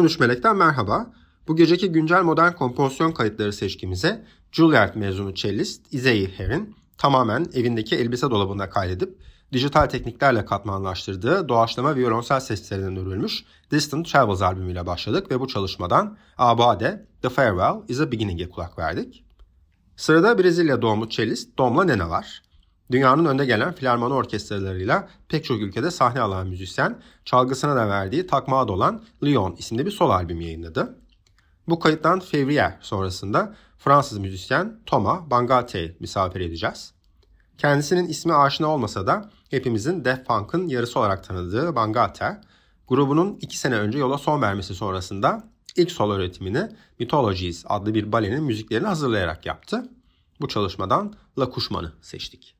13 Melek'ten merhaba. Bu geceki güncel modern kompozisyon kayıtları seçkimize Juilliard mezunu cellist Izzy Her'in tamamen evindeki elbise dolabında kaydedip dijital tekniklerle katmanlaştırdığı doğaçlama viyolonsel seslerinden örülmüş Distant Travels albümüyle başladık ve bu çalışmadan Abade The Farewell is a Beginning'e kulak verdik. Sırada Brezilya doğumlu cellist Domla Nena var. Dünyanın önde gelen filarmoni orkestralarıyla pek çok ülkede sahne alan müzisyen, çalgısına da verdiği takmağa dolan Lyon isimli bir sol albüm yayınladı. Bu kayıttan Fevrier sonrasında Fransız müzisyen Thomas Bangate'yi misafir edeceğiz. Kendisinin ismi aşina olmasa da hepimizin Def Punk'ın yarısı olarak tanıdığı Bangate, grubunun iki sene önce yola son vermesi sonrasında ilk solo üretimini Mythologies adlı bir balenin müziklerini hazırlayarak yaptı. Bu çalışmadan La Kuşman'ı seçtik.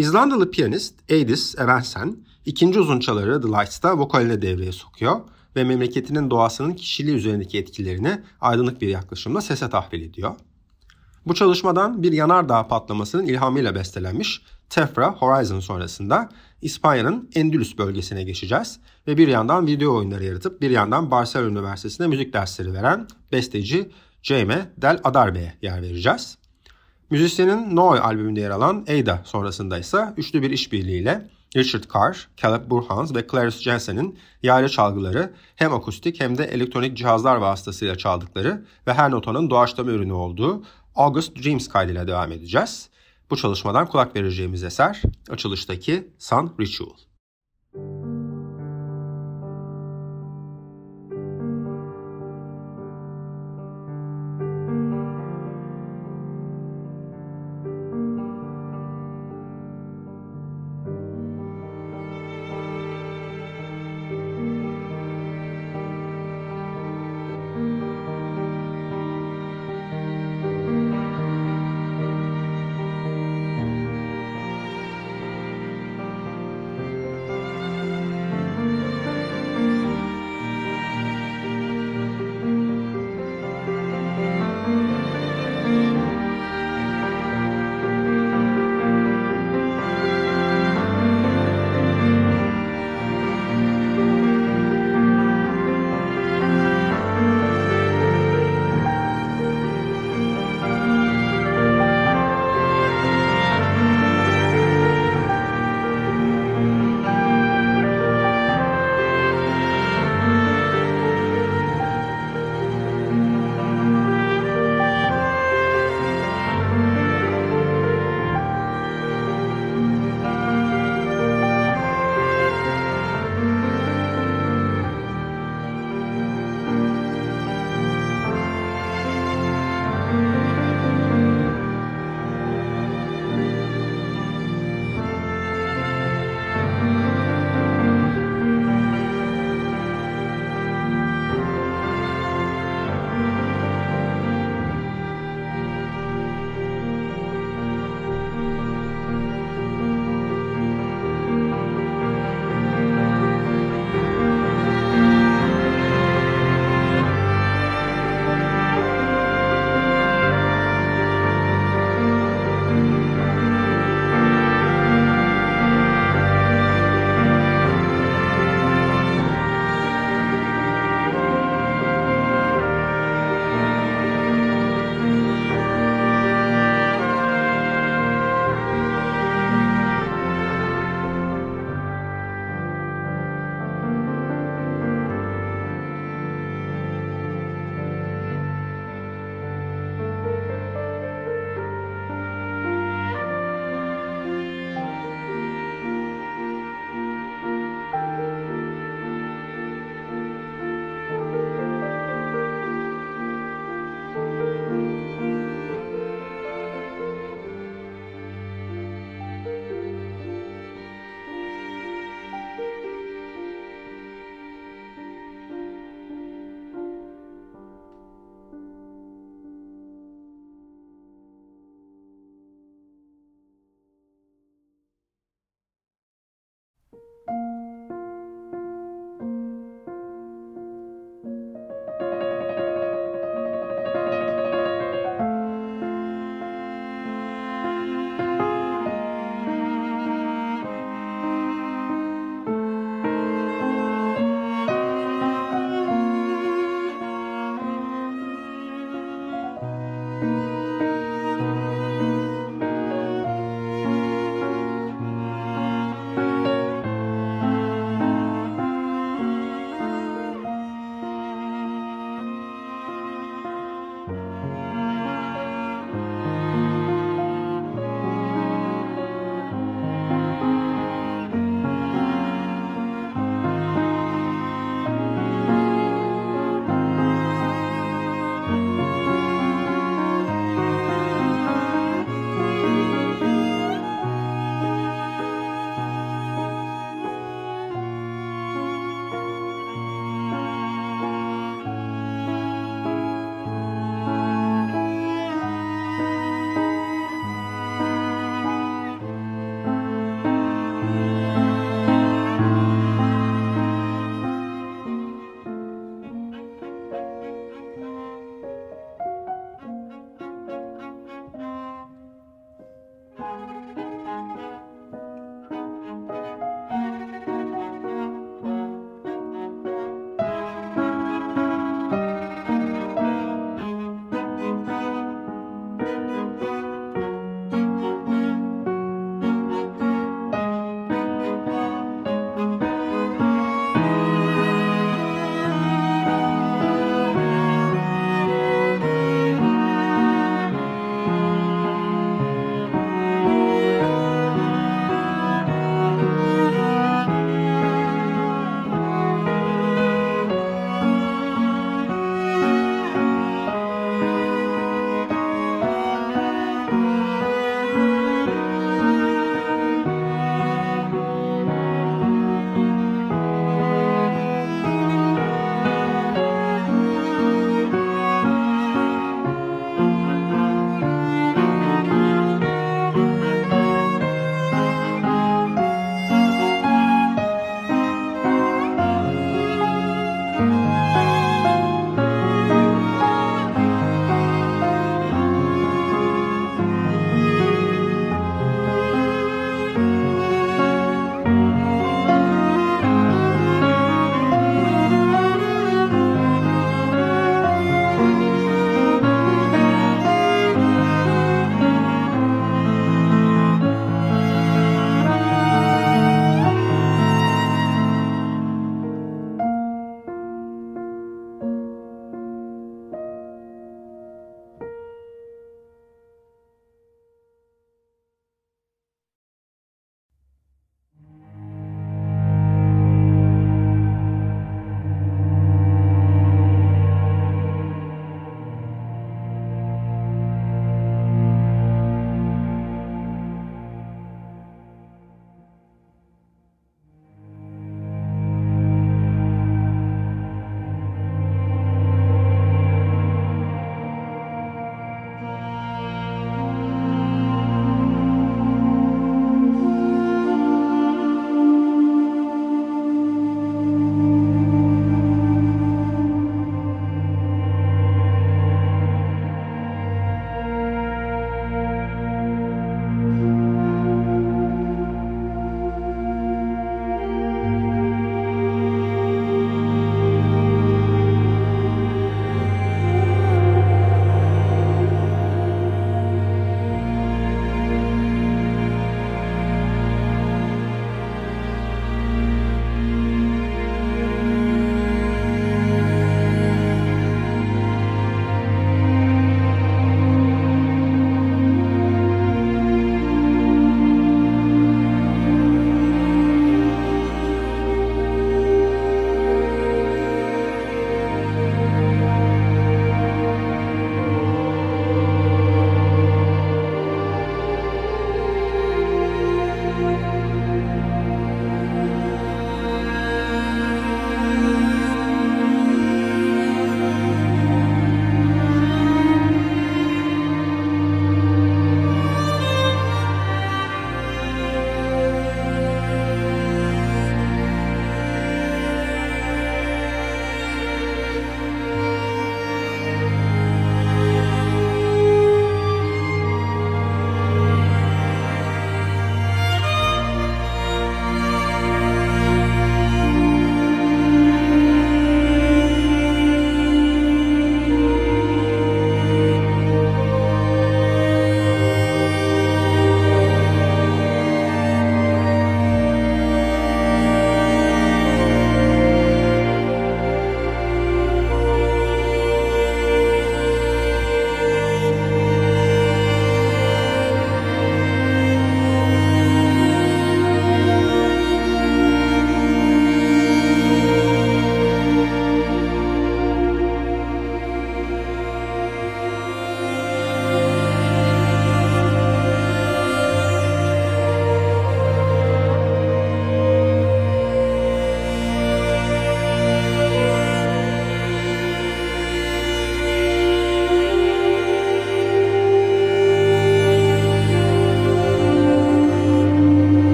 İzlandalı piyanist Eidis Evensen ikinci uzun çaları The Lights'ta vokaline devreye sokuyor ve memleketinin doğasının kişiliği üzerindeki etkilerini aydınlık bir yaklaşımla sese tahvil ediyor. Bu çalışmadan bir yanardağ patlamasının ilhamıyla bestelenmiş Tefra Horizon sonrasında İspanya'nın Endülüs bölgesine geçeceğiz ve bir yandan video oyunları yaratıp bir yandan Barcelona Üniversitesi'nde müzik dersleri veren besteci Jaime Del Adarbe'ye yer vereceğiz. Müzisyenin Noy albümünde yer alan Ada sonrasında ise üçlü bir işbirliğiyle Richard Carr, Caleb Burhans ve Clarice Jensen'in yaylı çalgıları hem akustik hem de elektronik cihazlar vasıtasıyla çaldıkları ve her notanın doğaçlama ürünü olduğu August Dreams kaydıyla devam edeceğiz. Bu çalışmadan kulak vereceğimiz eser açılıştaki Sun Ritual.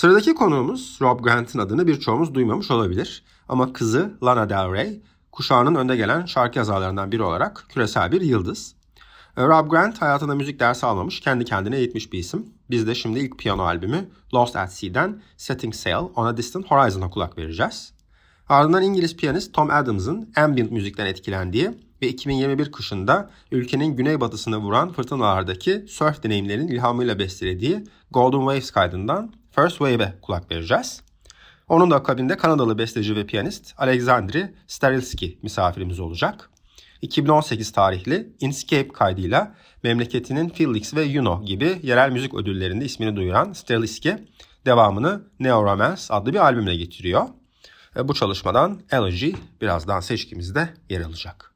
Sıradaki konuğumuz Rob Grant'ın adını birçoğumuz duymamış olabilir. Ama kızı Lana Del Rey, kuşağının önde gelen şarkı yazarlarından biri olarak küresel bir yıldız. E, Rob Grant hayatında müzik dersi almamış, kendi kendine eğitmiş bir isim. Biz de şimdi ilk piyano albümü Lost at Sea'den Setting Sail on a Distant Horizon'a kulak vereceğiz. Ardından İngiliz piyanist Tom Adams'ın ambient müzikten etkilendiği ve 2021 kışında ülkenin güneybatısını vuran fırtınalardaki surf deneyimlerinin ilhamıyla bestelediği Golden Waves kaydından First Wave'e kulak vereceğiz. Onun da akabinde Kanadalı besteci ve piyanist Alexandri Starilski misafirimiz olacak. 2018 tarihli Inscape kaydıyla memleketinin Felix ve Juno gibi yerel müzik ödüllerinde ismini duyuran Starilski devamını Neo Romance adlı bir albümle getiriyor. Bu çalışmadan Elegy birazdan seçkimizde yer alacak.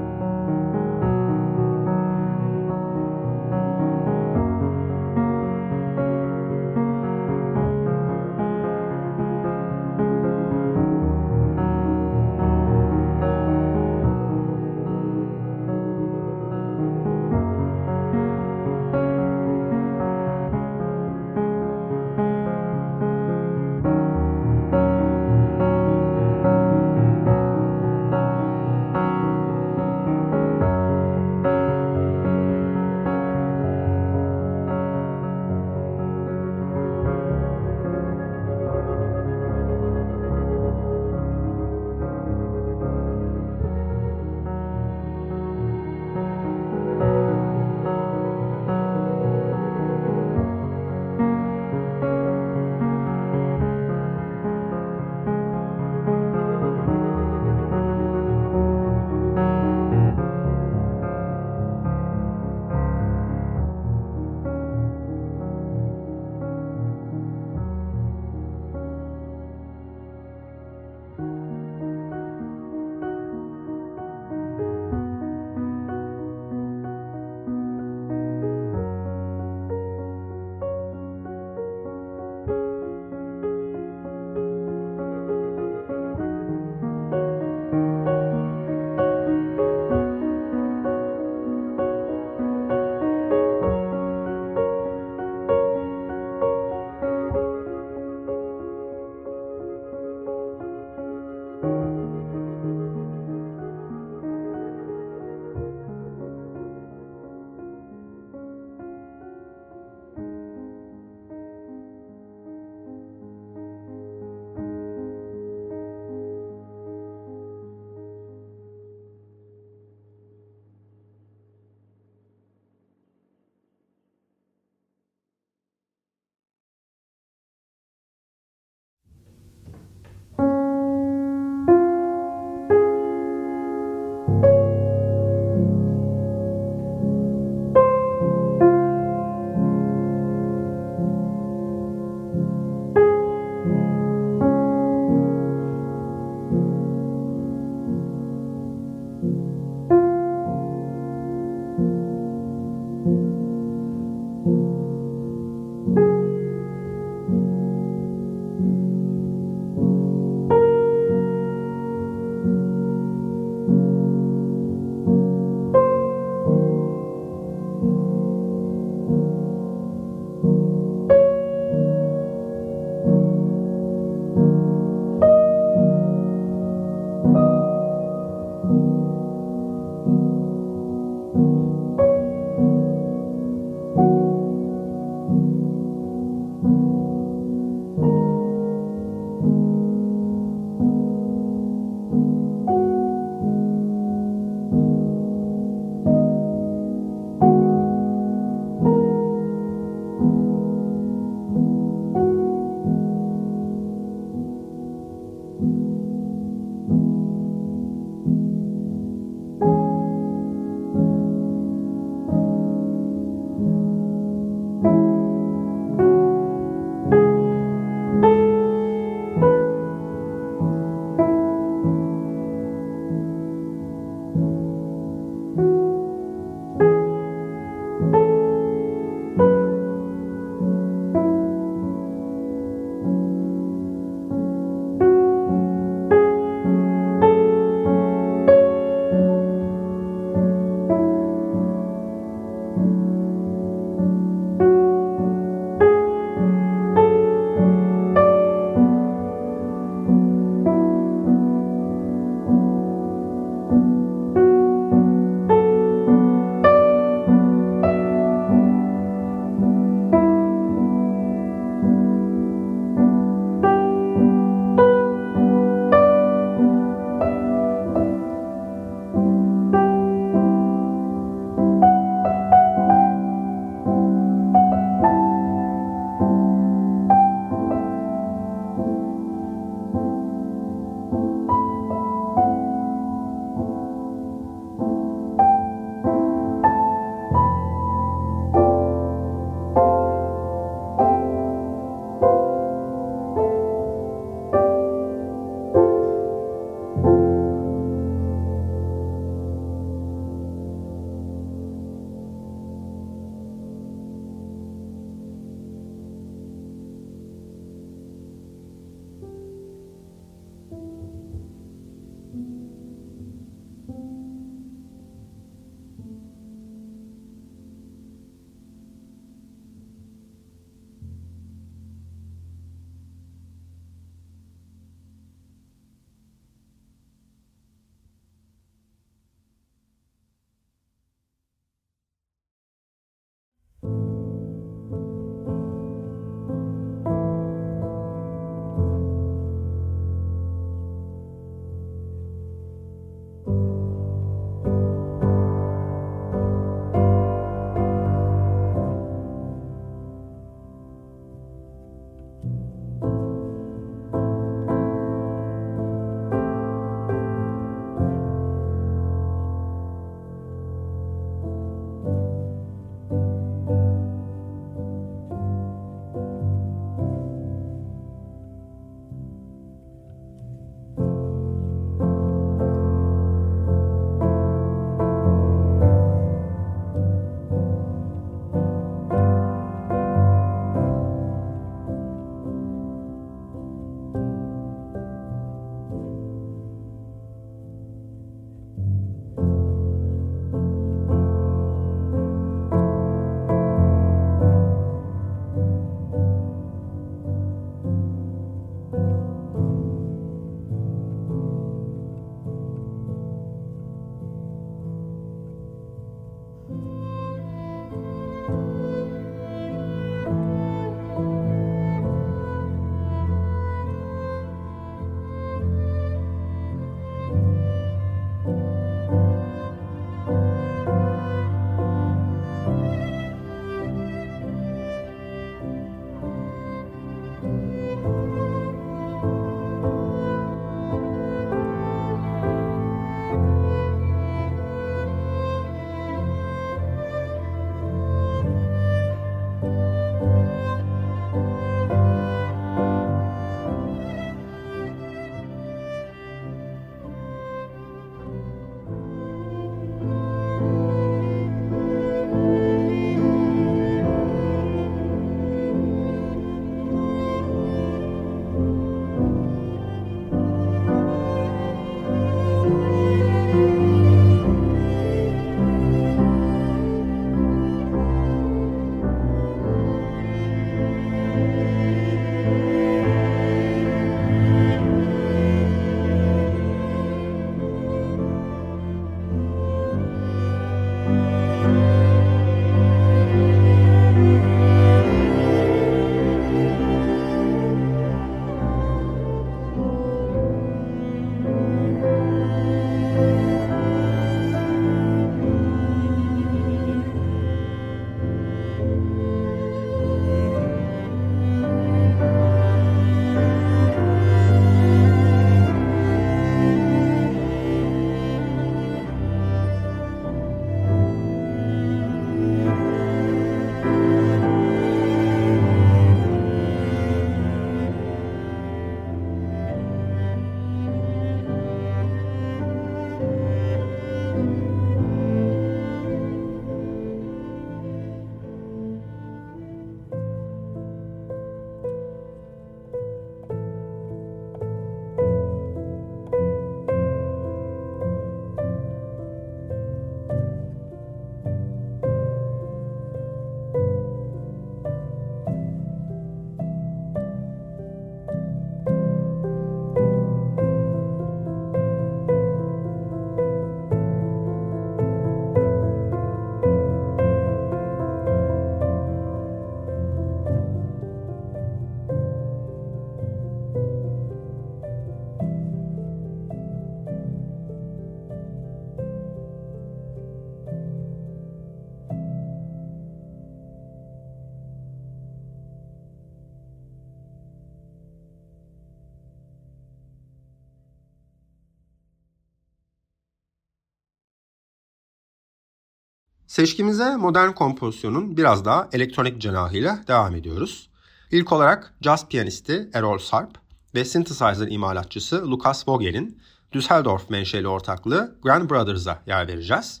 Seçkimize modern kompozisyonun biraz daha elektronik cenahıyla devam ediyoruz. İlk olarak jazz piyanisti Errol Sarp ve synthesizer imalatçısı Lucas Vogel'in Düsseldorf menşeli ortaklığı Grand Brothers'a yer vereceğiz.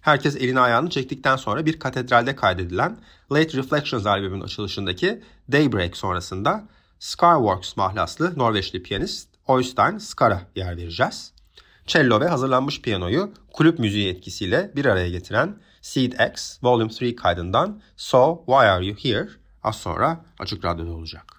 Herkes elini ayağını çektikten sonra bir katedralde kaydedilen Late Reflections albümünün açılışındaki Daybreak sonrasında Skyworks mahlaslı Norveçli piyanist Oystein Skara yer vereceğiz. Cello ve hazırlanmış piyanoyu kulüp müziği etkisiyle bir araya getiren Seed X Volume 3 kaydından So Why Are You Here az sonra Açık Radyo'da olacak.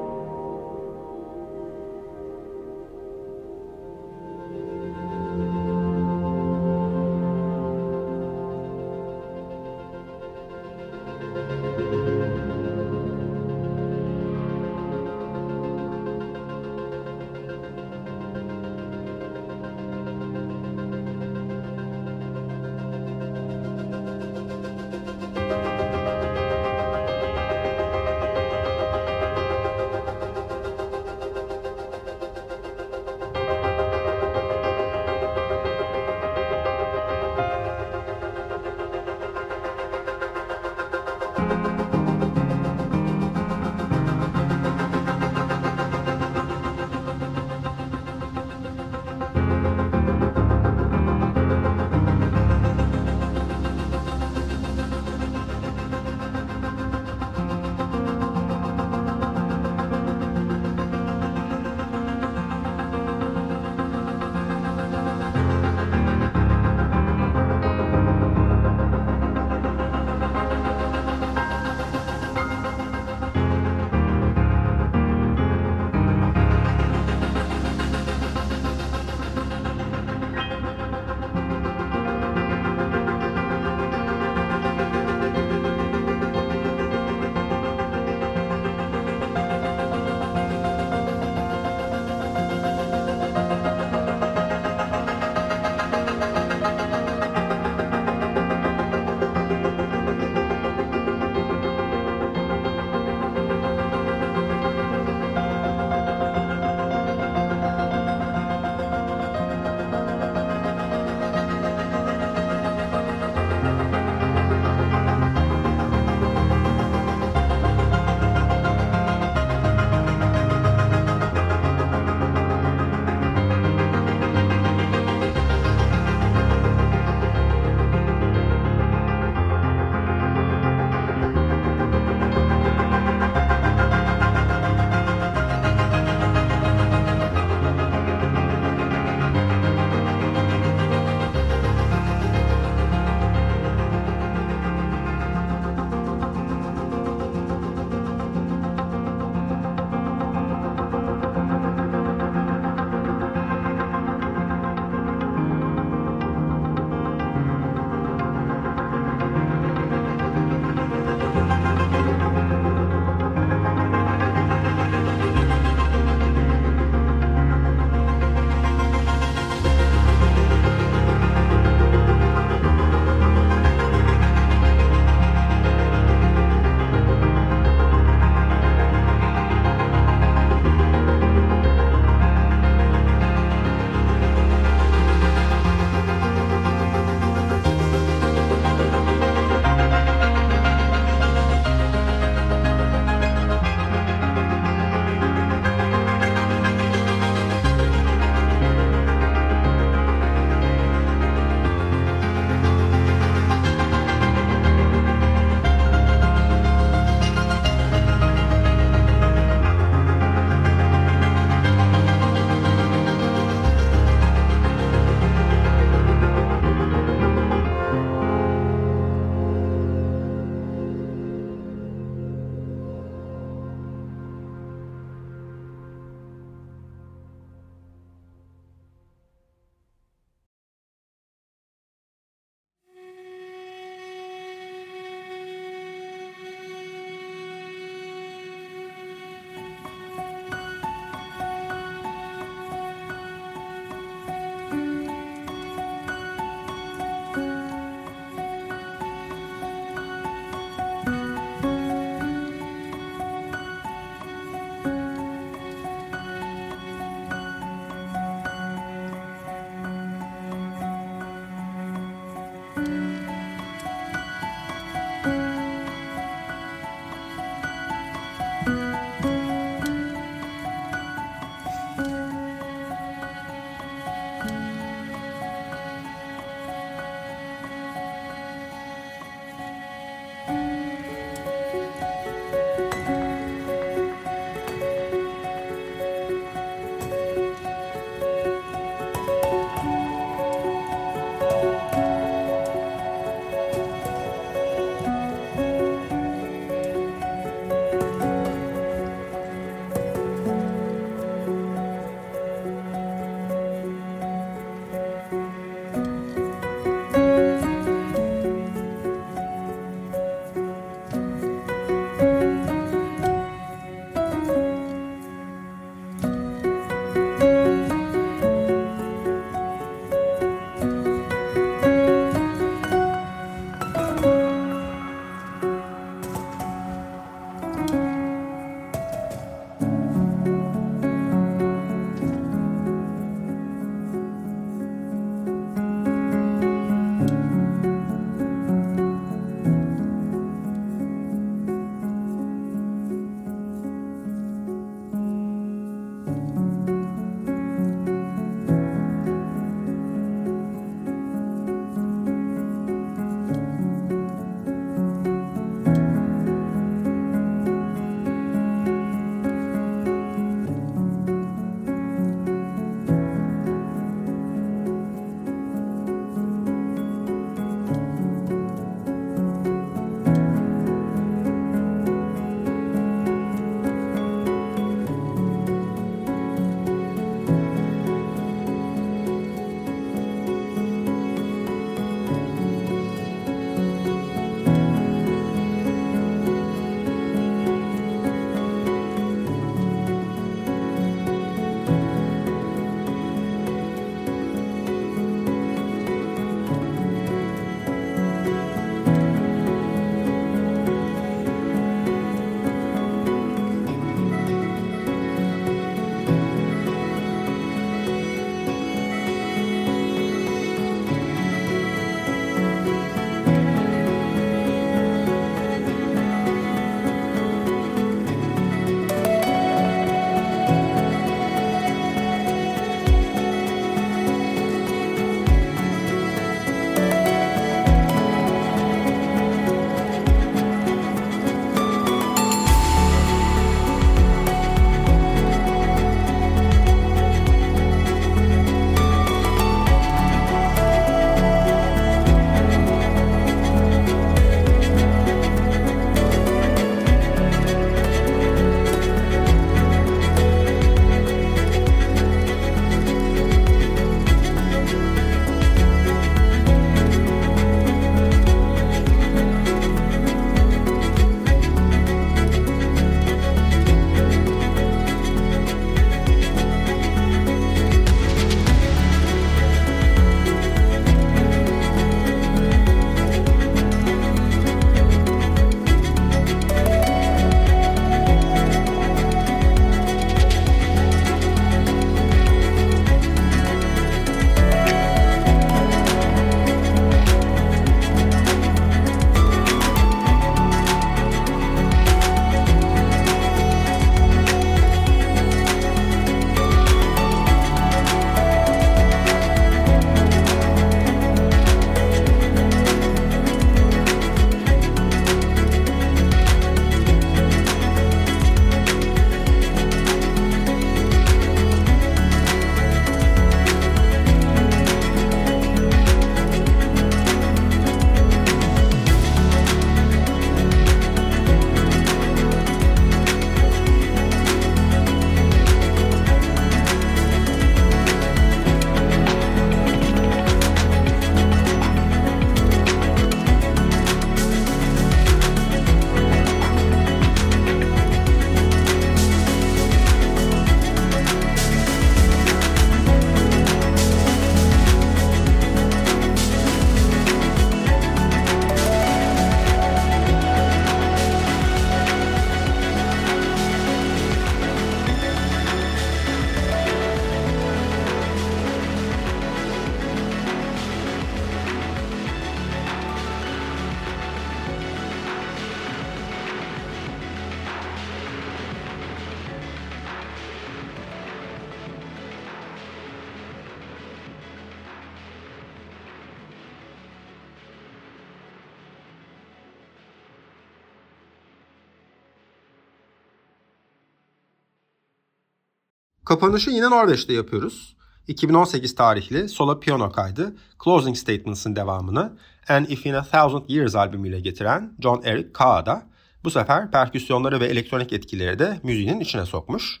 Kapanışı yine Norveç'te yapıyoruz. 2018 tarihli solo piyano kaydı Closing Statements'ın devamını And If In A Thousand Years albümüyle getiren John Eric Kaada bu sefer perküsyonları ve elektronik etkileri de müziğin içine sokmuş.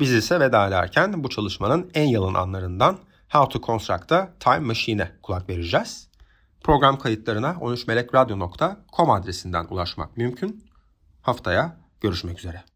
Biz ise veda ederken bu çalışmanın en yalın anlarından How to Construct'a Time Machine'e kulak vereceğiz. Program kayıtlarına 13melekradyo.com adresinden ulaşmak mümkün. Haftaya görüşmek üzere.